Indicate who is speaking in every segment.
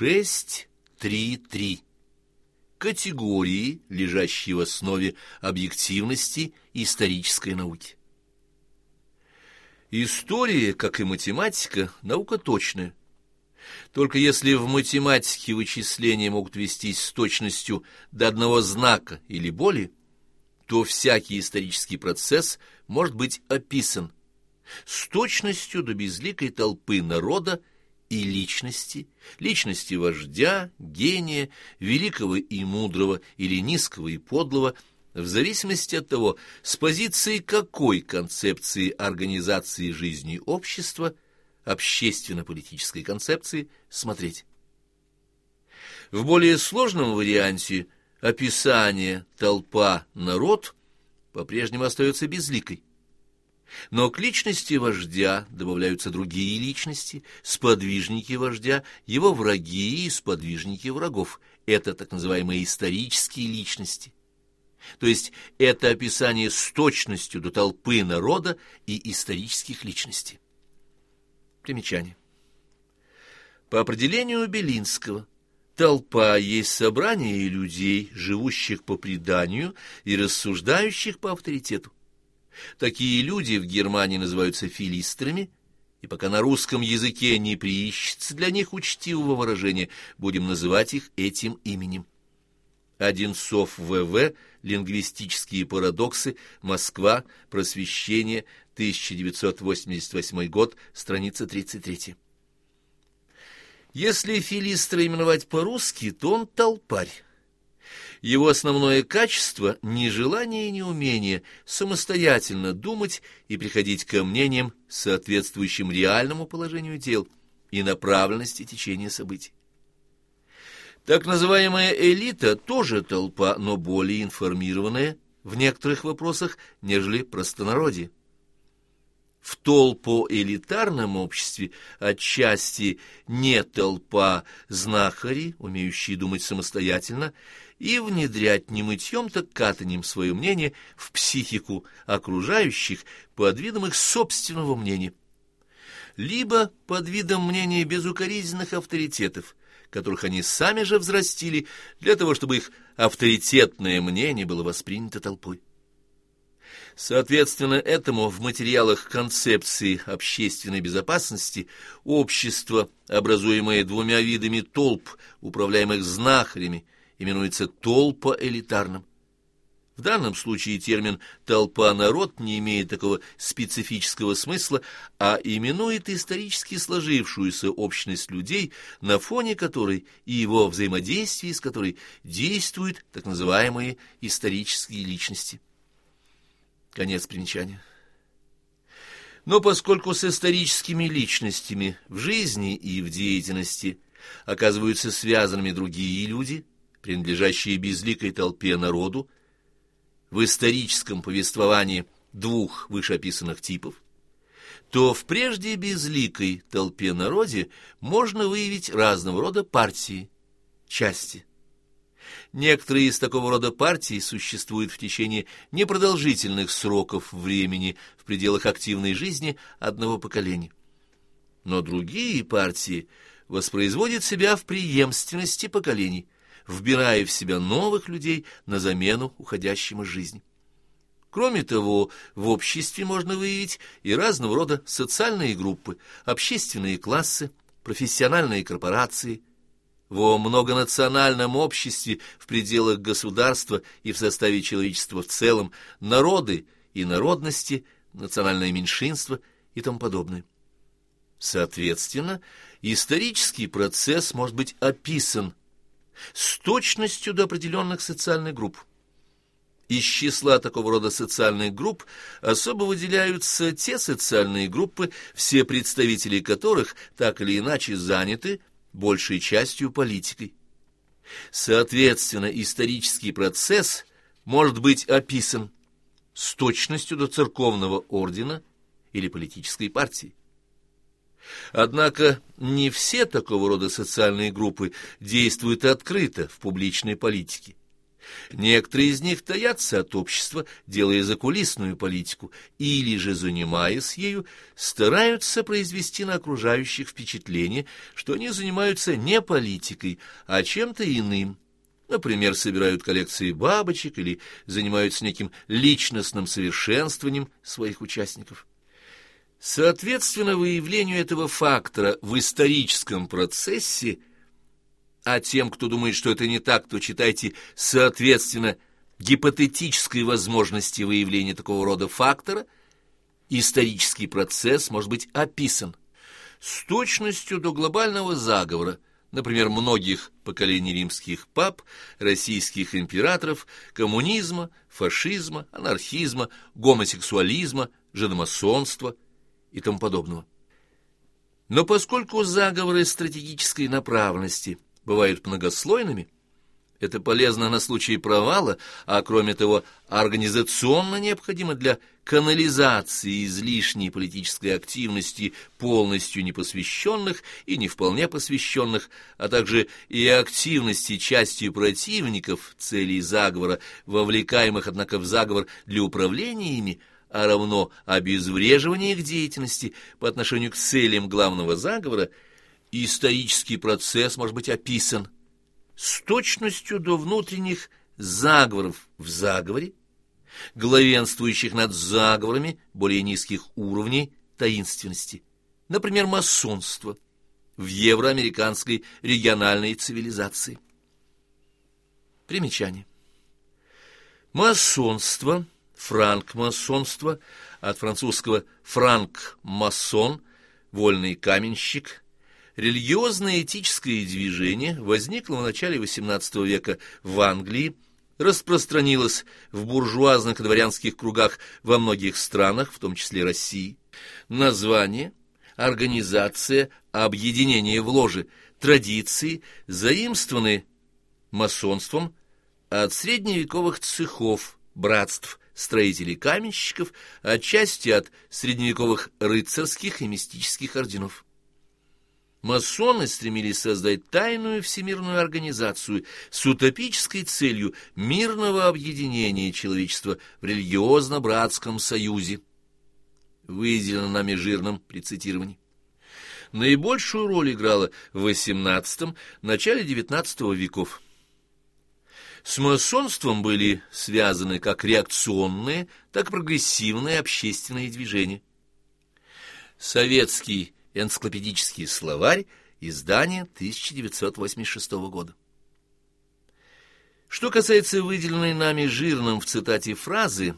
Speaker 1: 6.3.3. Категории, лежащие в основе объективности исторической науки. История, как и математика, наука точная. Только если в математике вычисления могут вестись с точностью до одного знака или более, то всякий исторический процесс может быть описан с точностью до безликой толпы народа и личности, личности вождя, гения, великого и мудрого или низкого и подлого, в зависимости от того, с позиции какой концепции организации жизни общества, общественно-политической концепции, смотреть. В более сложном варианте описание «толпа», «народ» по-прежнему остается безликой. Но к личности вождя добавляются другие личности, сподвижники вождя, его враги и сподвижники врагов. Это так называемые исторические личности. То есть это описание с точностью до толпы народа и исторических личностей. Примечание. По определению Белинского, толпа есть собрание людей, живущих по преданию и рассуждающих по авторитету. Такие люди в Германии называются филистрами, и пока на русском языке не приищется для них учтивого выражения, будем называть их этим именем. Одинцов В.В. «Лингвистические парадоксы. Москва. Просвещение. 1988 год. Страница 33». Если филистра именовать по-русски, то он толпарь. Его основное качество — нежелание и неумение самостоятельно думать и приходить ко мнениям, соответствующим реальному положению дел и направленности течения событий. Так называемая элита тоже толпа, но более информированная в некоторых вопросах, нежели простонародье. В толпу элитарном обществе отчасти не толпа знахари, умеющие думать самостоятельно, и внедрять не мытьем, так катанием свое мнение в психику окружающих под видом их собственного мнения. Либо под видом мнения безукоризненных авторитетов, которых они сами же взрастили, для того, чтобы их авторитетное мнение было воспринято толпой. Соответственно этому в материалах концепции общественной безопасности общество, образуемое двумя видами толп, управляемых знахарями, именуется толпа элитарным. В данном случае термин «толпа-народ» не имеет такого специфического смысла, а именует исторически сложившуюся общность людей, на фоне которой и его взаимодействии с которой действуют так называемые исторические личности. Конец примечания. Но поскольку с историческими личностями в жизни и в деятельности оказываются связанными другие люди, принадлежащие безликой толпе народу, в историческом повествовании двух вышеописанных типов, то в прежде безликой толпе народе можно выявить разного рода партии, части. Некоторые из такого рода партий существуют в течение непродолжительных сроков времени в пределах активной жизни одного поколения. Но другие партии воспроизводят себя в преемственности поколений, вбирая в себя новых людей на замену уходящим из жизни. Кроме того, в обществе можно выявить и разного рода социальные группы, общественные классы, профессиональные корпорации – во многонациональном обществе в пределах государства и в составе человечества в целом народы и народности, национальное меньшинство и тому подобное. Соответственно, исторический процесс может быть описан с точностью до определенных социальных групп. Из числа такого рода социальных групп особо выделяются те социальные группы, все представители которых так или иначе заняты большей частью политикой. Соответственно, исторический процесс может быть описан с точностью до церковного ордена или политической партии. Однако не все такого рода социальные группы действуют открыто в публичной политике. Некоторые из них таятся от общества, делая закулисную политику, или же, занимаясь ею, стараются произвести на окружающих впечатление, что они занимаются не политикой, а чем-то иным. Например, собирают коллекции бабочек или занимаются неким личностным совершенствованием своих участников. Соответственно, выявлению этого фактора в историческом процессе – а тем, кто думает, что это не так, то читайте соответственно гипотетической возможности выявления такого рода фактора, исторический процесс может быть описан с точностью до глобального заговора, например, многих поколений римских пап, российских императоров, коммунизма, фашизма, анархизма, гомосексуализма, жидомасонства и тому подобного. Но поскольку заговоры стратегической направленности – бывают многослойными, это полезно на случай провала, а кроме того организационно необходимо для канализации излишней политической активности полностью непосвященных и не вполне посвященных, а также и активности частью противников целей заговора, вовлекаемых, однако, в заговор для управления ими, а равно обезвреживания их деятельности по отношению к целям главного заговора – исторический процесс может быть описан с точностью до внутренних заговоров в заговоре, главенствующих над заговорами более низких уровней таинственности, например, масонство в евроамериканской региональной цивилизации. Примечание. Масонство, франк-масонство, от французского франк-масон, вольный каменщик – Религиозное этическое движение возникло в начале XVIII века в Англии, распространилось в буржуазных и дворянских кругах во многих странах, в том числе России. Название, организация, объединение в ложе, традиции заимствованы масонством от средневековых цехов, братств, строителей-каменщиков, отчасти от средневековых рыцарских и мистических орденов. Масоны стремились создать тайную всемирную организацию с утопической целью мирного объединения человечества в религиозно-братском союзе, выделено нами жирным при цитировании. Наибольшую роль играла в XVIII – начале XIX веков. С масонством были связаны как реакционные, так и прогрессивные общественные движения. Советский Энциклопедический словарь, издание 1986 года. Что касается выделенной нами жирным в цитате фразы,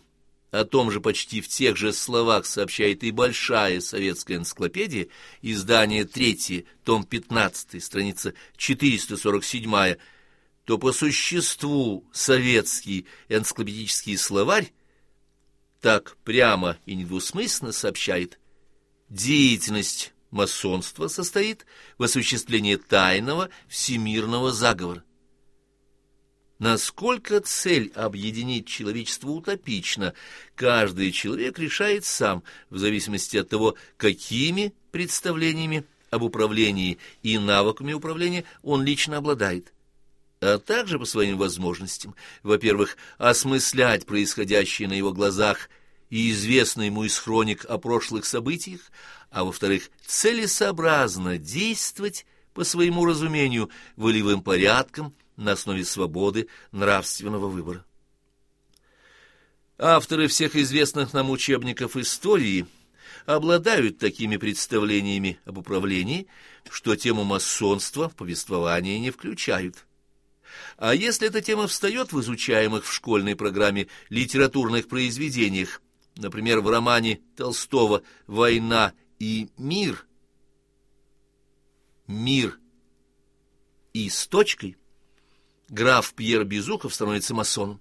Speaker 1: о том же почти в тех же словах сообщает и большая советская энциклопедия, издание 3, том 15, страница 447, то по существу советский энциклопедический словарь так прямо и недвусмысленно сообщает деятельность масонство состоит в осуществлении тайного всемирного заговора. Насколько цель объединить человечество утопична, каждый человек решает сам, в зависимости от того, какими представлениями об управлении и навыками управления он лично обладает, а также по своим возможностям, во-первых, осмыслять происходящее на его глазах и известно ему из хроник о прошлых событиях, а во-вторых, целесообразно действовать по своему разумению волевым порядком на основе свободы нравственного выбора. Авторы всех известных нам учебников истории обладают такими представлениями об управлении, что тему масонства в повествование не включают. А если эта тема встает в изучаемых в школьной программе литературных произведениях, например, в романе Толстого «Война и мир, мир и с точкой, граф Пьер Безухов становится масоном.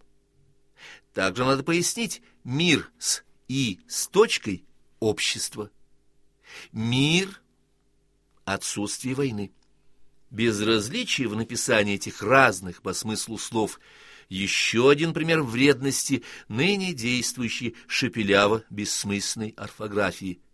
Speaker 1: Также надо пояснить мир с и с точкой общества. Мир – отсутствие войны. Безразличие в написании этих разных по смыслу слов – еще один пример вредности ныне действующей шепеляво-бессмысленной орфографии –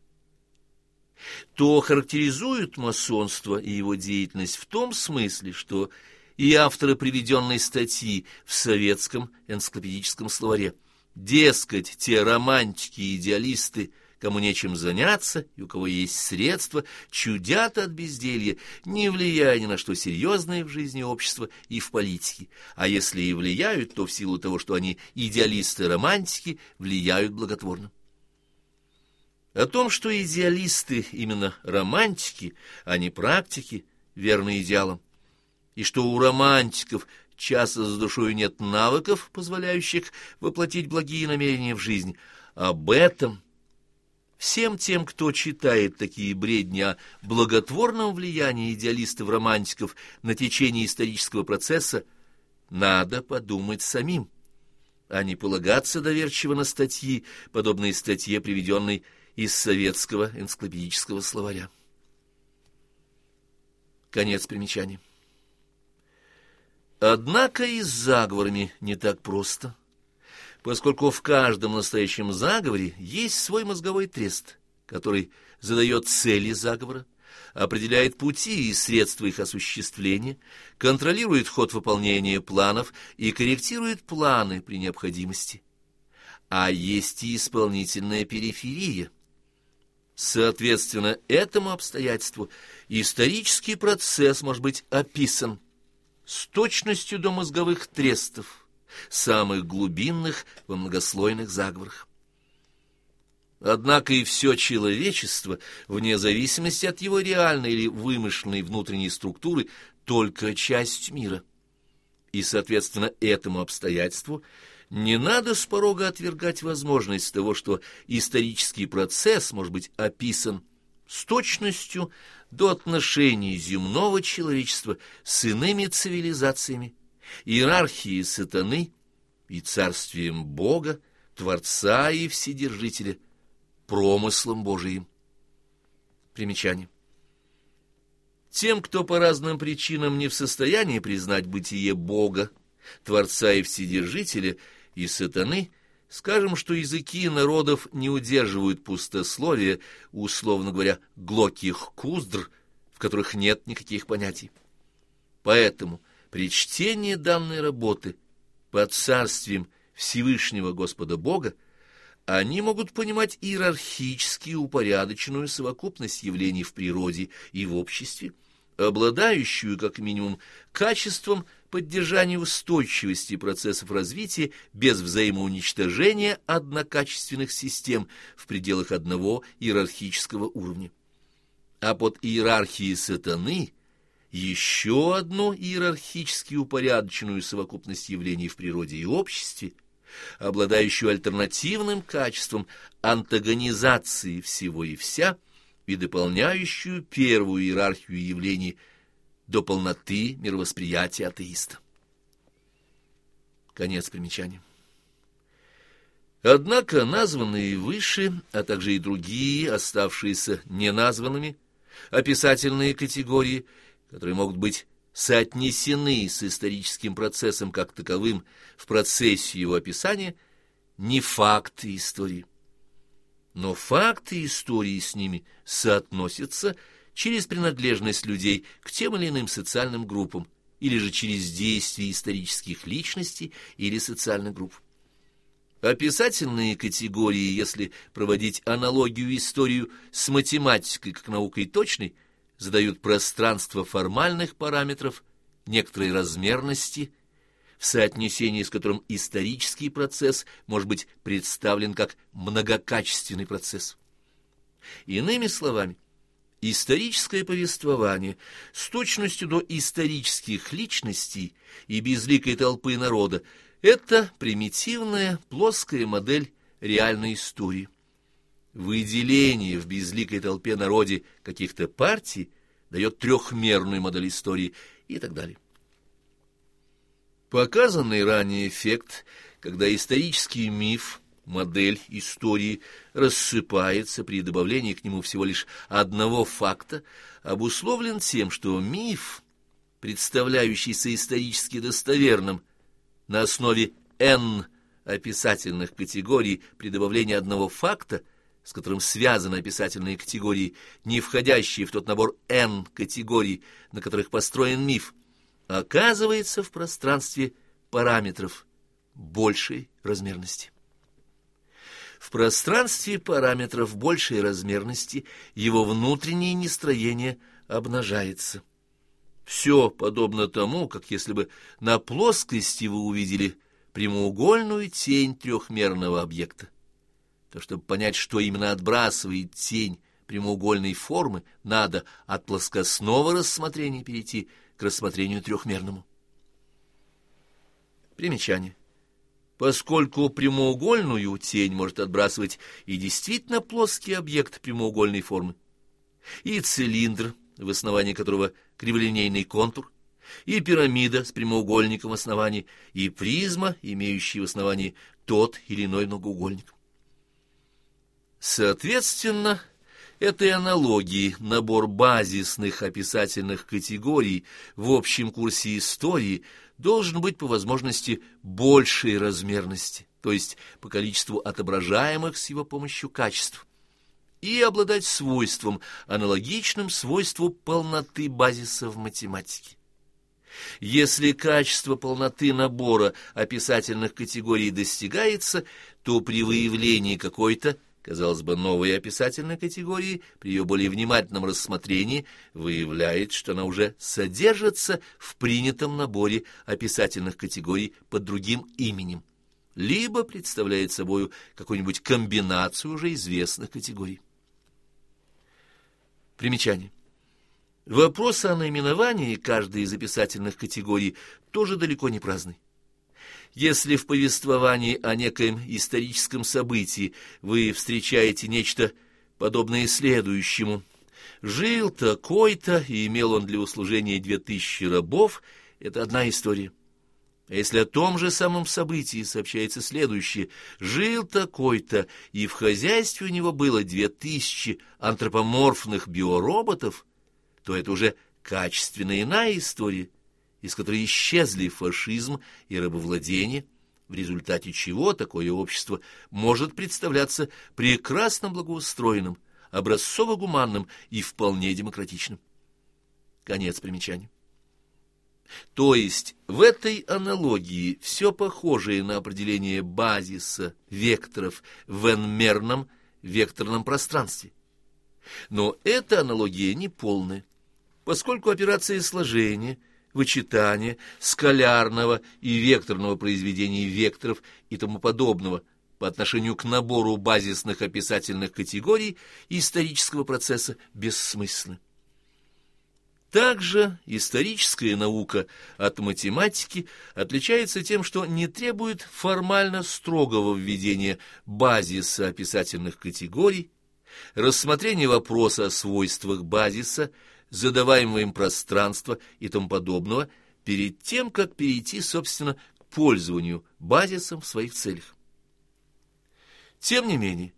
Speaker 1: то характеризует масонство и его деятельность в том смысле, что и автора приведенной статьи в советском энциклопедическом словаре. Дескать, те романтики и идеалисты, кому нечем заняться и у кого есть средства, чудят от безделья, не влияя ни на что серьезное в жизни общества и в политике. А если и влияют, то в силу того, что они идеалисты-романтики, влияют благотворно. О том, что идеалисты именно романтики, а не практики, верны идеалам, и что у романтиков часто за душою нет навыков, позволяющих воплотить благие намерения в жизнь, об этом всем тем, кто читает такие бредни о благотворном влиянии идеалистов-романтиков на течение исторического процесса, надо подумать самим, а не полагаться доверчиво на статьи, подобные статье, приведенной из советского энциклопедического словаря. Конец примечания. Однако и с заговорами не так просто, поскольку в каждом настоящем заговоре есть свой мозговой трест, который задает цели заговора, определяет пути и средства их осуществления, контролирует ход выполнения планов и корректирует планы при необходимости. А есть и исполнительная периферия. Соответственно, этому обстоятельству исторический процесс может быть описан с точностью до мозговых трестов, самых глубинных во многослойных заговорах. Однако и все человечество, вне зависимости от его реальной или вымышленной внутренней структуры, только часть мира. И, соответственно, этому обстоятельству не надо с порога отвергать возможность того, что исторический процесс может быть описан с точностью до отношений земного человечества с иными цивилизациями, иерархией сатаны и царствием Бога, Творца и Вседержителя, промыслом Божиим. Примечание. Тем, кто по разным причинам не в состоянии признать бытие Бога, Творца и Вседержителя и сатаны, Скажем, что языки народов не удерживают пустословия, условно говоря, глоких куздр, в которых нет никаких понятий. Поэтому при чтении данной работы под царствием Всевышнего Господа Бога они могут понимать иерархически упорядоченную совокупность явлений в природе и в обществе, обладающую, как минимум, качеством поддержания устойчивости процессов развития без взаимоуничтожения однокачественных систем в пределах одного иерархического уровня. А под иерархией сатаны еще одну иерархически упорядоченную совокупность явлений в природе и обществе, обладающую альтернативным качеством антагонизации всего и вся – и дополняющую первую иерархию явлений до полноты мировосприятия атеиста. Конец примечания. Однако названные выше, а также и другие, оставшиеся неназванными, описательные категории, которые могут быть соотнесены с историческим процессом как таковым в процессе его описания, не факты истории но факты истории с ними соотносятся через принадлежность людей к тем или иным социальным группам или же через действия исторических личностей или социальных групп. Описательные категории, если проводить аналогию историю с математикой как наукой точной, задают пространство формальных параметров, некоторой размерности – в соотнесении с которым исторический процесс может быть представлен как многокачественный процесс. Иными словами, историческое повествование с точностью до исторических личностей и безликой толпы народа – это примитивная плоская модель реальной истории. Выделение в безликой толпе народе каких-то партий дает трехмерную модель истории и так далее. Показанный ранее эффект, когда исторический миф, модель истории рассыпается при добавлении к нему всего лишь одного факта, обусловлен тем, что миф, представляющийся исторически достоверным на основе N описательных категорий при добавлении одного факта, с которым связаны описательные категории, не входящие в тот набор N категорий, на которых построен миф, оказывается в пространстве параметров большей размерности. В пространстве параметров большей размерности его внутреннее нестроение обнажается. Все подобно тому, как если бы на плоскости вы увидели прямоугольную тень трехмерного объекта. То, чтобы понять, что именно отбрасывает тень прямоугольной формы, надо от плоскостного рассмотрения перейти к рассмотрению трехмерному. Примечание. Поскольку прямоугольную тень может отбрасывать и действительно плоский объект прямоугольной формы, и цилиндр, в основании которого криволинейный контур, и пирамида с прямоугольником в основании, и призма, имеющая в основании тот или иной многоугольник. Соответственно, этой аналогии набор базисных описательных категорий в общем курсе истории должен быть по возможности большей размерности, то есть по количеству отображаемых с его помощью качеств, и обладать свойством, аналогичным свойству полноты базиса в математике. Если качество полноты набора описательных категорий достигается, то при выявлении какой-то казалось бы, новой описательной категории при ее более внимательном рассмотрении выявляет, что она уже содержится в принятом наборе описательных категорий под другим именем, либо представляет собою какую-нибудь комбинацию уже известных категорий. Примечание. Вопрос о наименовании каждой из описательных категорий тоже далеко не праздный. Если в повествовании о некоем историческом событии вы встречаете нечто подобное следующему. «Жил такой-то, и имел он для услужения две тысячи рабов» — это одна история. А если о том же самом событии сообщается следующее. «Жил такой-то, и в хозяйстве у него было две тысячи антропоморфных биороботов», то это уже качественно иная история, из которой исчезли фашизм и рабовладение, в результате чего такое общество может представляться прекрасно благоустроенным, образцово-гуманным и вполне демократичным. Конец примечания. То есть в этой аналогии все похожее на определение базиса векторов в n-мерном векторном пространстве. Но эта аналогия не полная, поскольку операция сложения – вычитания, скалярного и векторного произведений векторов и тому подобного по отношению к набору базисных описательных категорий исторического процесса бессмысленны. Также историческая наука от математики отличается тем, что не требует формально строгого введения базиса описательных категорий, рассмотрения вопроса о свойствах базиса задаваемого им пространства и тому подобного, перед тем, как перейти, собственно, к пользованию базисом в своих целях. Тем не менее,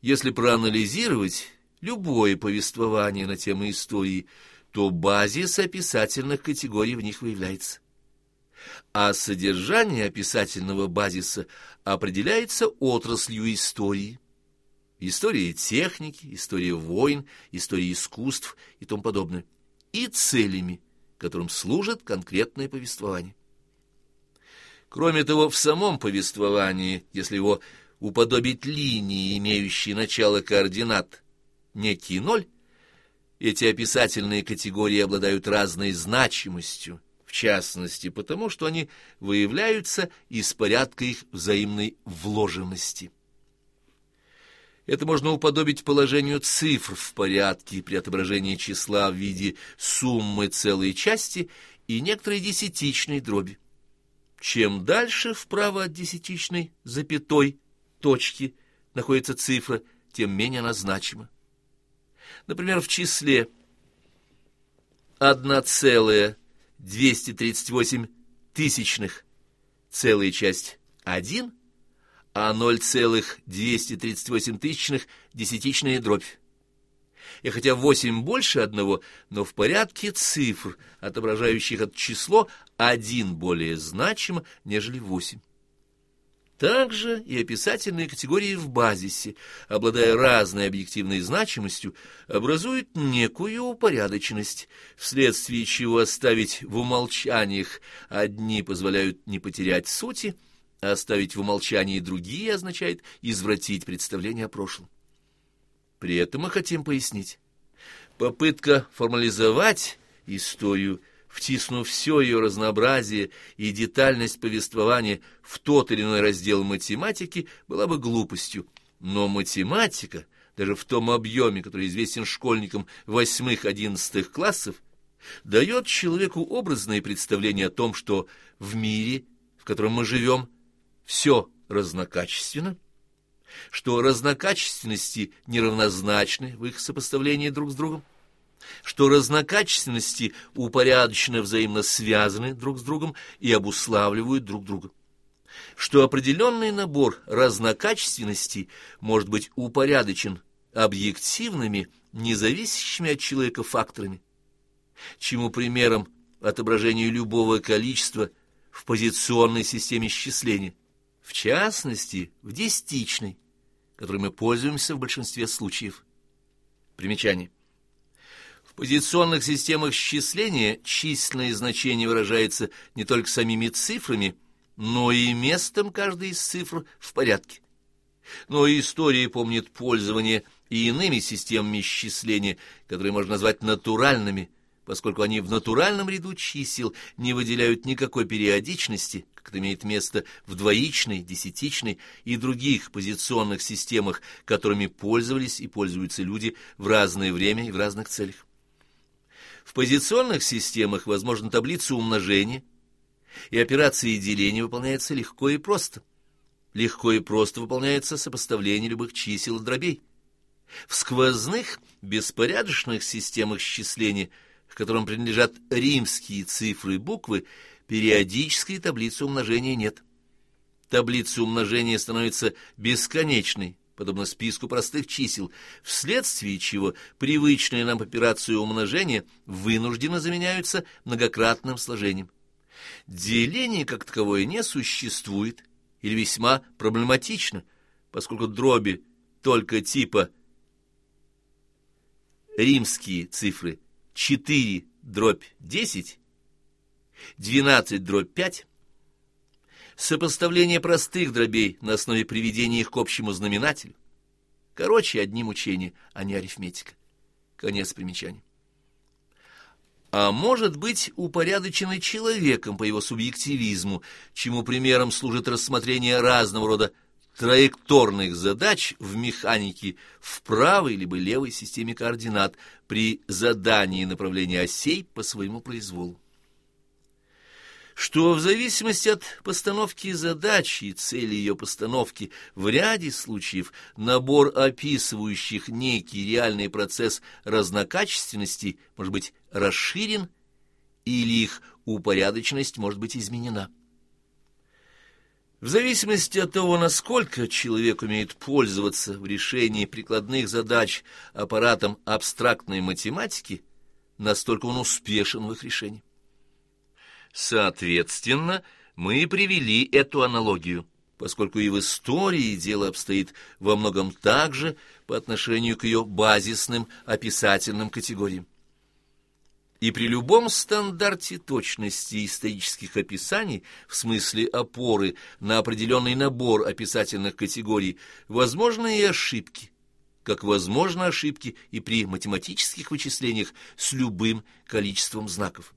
Speaker 1: если проанализировать любое повествование на тему истории, то базис описательных категорий в них выявляется. А содержание описательного базиса определяется отраслью истории история техники, история войн, история искусств и тому подобное, и целями, которым служит конкретное повествование. Кроме того, в самом повествовании, если его уподобить линии, имеющей начало координат, некий ноль, эти описательные категории обладают разной значимостью, в частности, потому что они выявляются из порядка их взаимной вложенности. Это можно уподобить положению цифр в порядке при отображении числа в виде суммы целой части и некоторой десятичной дроби. Чем дальше вправо от десятичной запятой точки находится цифра, тем менее она значима. Например, в числе 1,238 тысячных целая часть 1 а 0,238 тысячных десятичная дробь. И хотя 8 больше одного, но в порядке цифр, отображающих это число, один более значимо, нежели 8. также и описательные категории в базисе, обладая разной объективной значимостью, образуют некую упорядоченность, вследствие чего оставить в умолчаниях одни позволяют не потерять сути, оставить в умолчании другие означает извратить представление о прошлом. При этом мы хотим пояснить. Попытка формализовать историю – втиснув все ее разнообразие и детальность повествования в тот или иной раздел математики, была бы глупостью. Но математика, даже в том объеме, который известен школьникам восьмых-одиннадцатых классов, дает человеку образное представление о том, что в мире, в котором мы живем, все разнокачественно, что разнокачественности неравнозначны в их сопоставлении друг с другом, что разнокачественности упорядоченно взаимно связаны друг с другом и обуславливают друг друга, что определенный набор разнокачественностей может быть упорядочен объективными, независящими от человека факторами, чему примером отображению любого количества в позиционной системе счисления, в частности, в десятичной, которой мы пользуемся в большинстве случаев. Примечание. В позиционных системах счисления численное значение выражается не только самими цифрами, но и местом каждой из цифр в порядке. Но история помнит пользование и иными системами счисления, которые можно назвать натуральными, поскольку они в натуральном ряду чисел не выделяют никакой периодичности, как это имеет место в двоичной, десятичной и других позиционных системах, которыми пользовались и пользуются люди в разное время и в разных целях. В позиционных системах возможна таблица умножения, и операции деления выполняются легко и просто. Легко и просто выполняется сопоставление любых чисел и дробей. В сквозных, беспорядочных системах счисления, к которым принадлежат римские цифры и буквы, периодической таблицы умножения нет. Таблица умножения становится бесконечной, подобно списку простых чисел, вследствие чего привычные нам операции умножения вынужденно заменяются многократным сложением. Деление как таковое не существует или весьма проблематично, поскольку дроби только типа римские цифры 4 дробь 10, 12 дробь 5 сопоставление простых дробей на основе приведения их к общему знаменателю. Короче, одни мучения, а не арифметика. Конец примечания. А может быть упорядоченный человеком по его субъективизму, чему примером служит рассмотрение разного рода траекторных задач в механике в правой либо левой системе координат при задании направления осей по своему произволу что в зависимости от постановки задачи и цели ее постановки в ряде случаев набор описывающих некий реальный процесс разнокачественности может быть расширен или их упорядоченность может быть изменена. В зависимости от того, насколько человек умеет пользоваться в решении прикладных задач аппаратом абстрактной математики, настолько он успешен в их решении. Соответственно, мы привели эту аналогию, поскольку и в истории дело обстоит во многом так же по отношению к ее базисным описательным категориям. И при любом стандарте точности исторических описаний, в смысле опоры на определенный набор описательных категорий, возможны и ошибки, как возможны ошибки и при математических вычислениях с любым количеством знаков.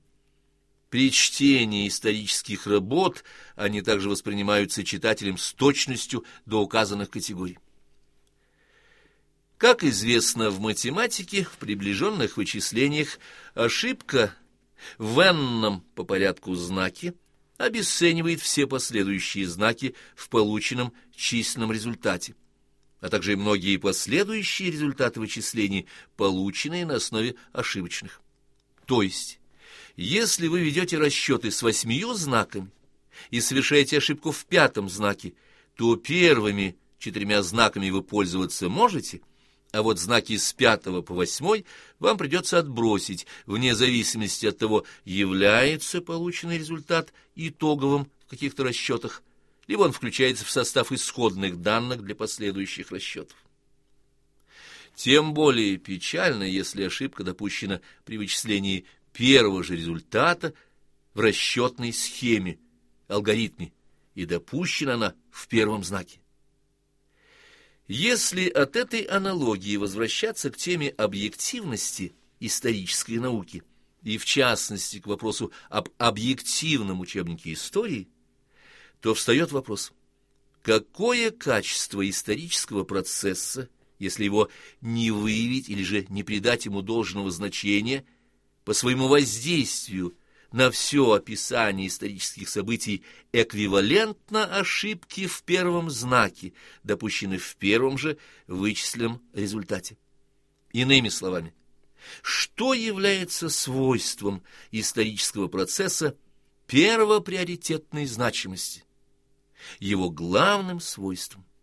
Speaker 1: При чтении исторических работ они также воспринимаются читателем с точностью до указанных категорий. Как известно в математике, в приближенных вычислениях ошибка в n по порядку знаке обесценивает все последующие знаки в полученном численном результате, а также и многие последующие результаты вычислений, полученные на основе ошибочных. То есть если вы ведете расчеты с восьмию знаками и совершаете ошибку в пятом знаке, то первыми четырьмя знаками вы пользоваться можете, а вот знаки с пятого по восьмой вам придется отбросить, вне зависимости от того, является полученный результат итоговым в каких-то расчетах либо он включается в состав исходных данных для последующих расчетов. Тем более печально, если ошибка допущена при вычислении первого же результата в расчетной схеме, алгоритме, и допущена она в первом знаке. Если от этой аналогии возвращаться к теме объективности исторической науки, и в частности к вопросу об объективном учебнике истории, то встает вопрос, какое качество исторического процесса, если его не выявить или же не придать ему должного значения по своему воздействию на все описание исторических событий эквивалентно ошибке в первом знаке, допущенной в первом же вычисленном результате. Иными словами, что является свойством исторического процесса первоприоритетной значимости? Его главным свойством –